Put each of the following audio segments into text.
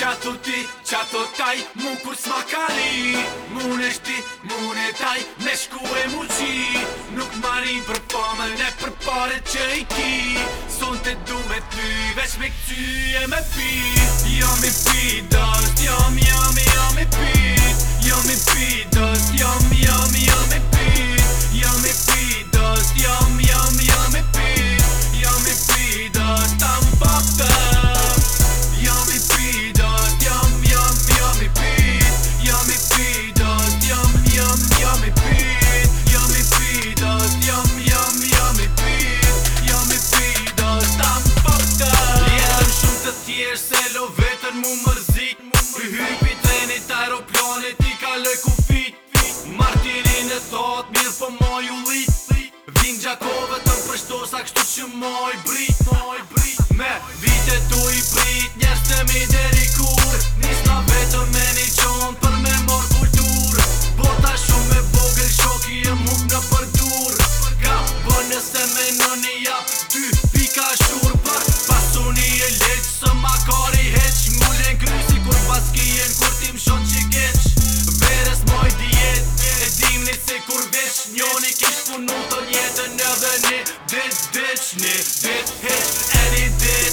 qatu ti, qatu taj, mu kur smakari Mune shti, mune taj, me shku e mu qi Nuk marim për pomën e për pare që i ki Son të du me ty, veç me këty e me pi Jo mi pi, dërst, jo mi që moj brit, moj brit Me tu i prit, njerës të mi deri hiç njoni kis punu të jetën edhe një Dit, dit, një, dit, hiç, any dit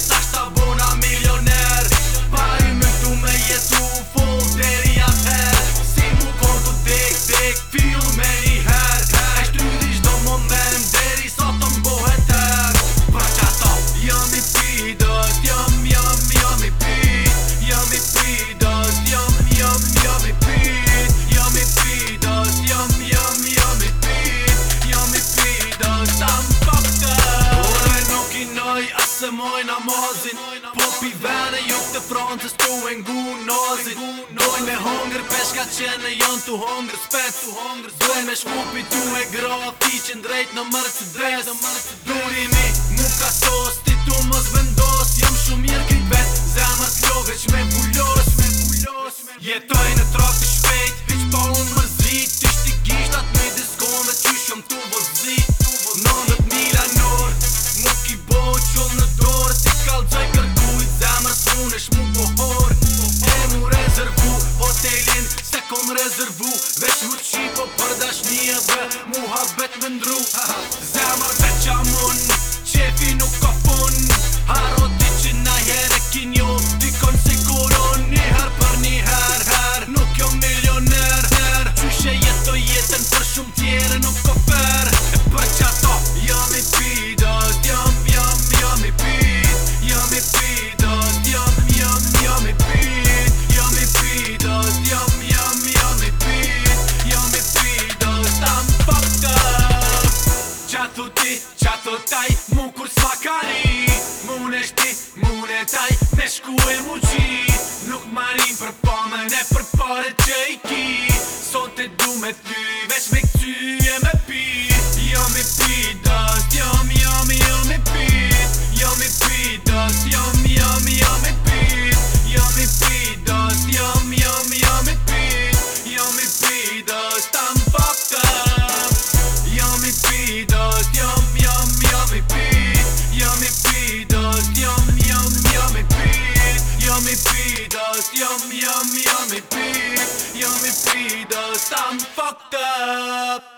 tam pakka Ore nuk i nëj asë moj namazin Pop i vene juk jo të frances tu e ngu nazin Doj me hongër peshka qene janë tu hongër spet Doj me shkupi tu e gra ti që ndrejt në mërë të dres Durimi muka ka ti tu mos vendos Jam shumë mirë kënë vet Zemë të lovesh me pullosh Jetoj në trakë shumë réservoir thu ti qa të taj mu kur s'fa kari Mune shti, mune taj, me shku e mu qi Nuk marim për pomen e për pare që i ki Sot e du me ty, veç me Yummy, yummy, yummy, yummy beef, yummy beef, the stomach fucked up.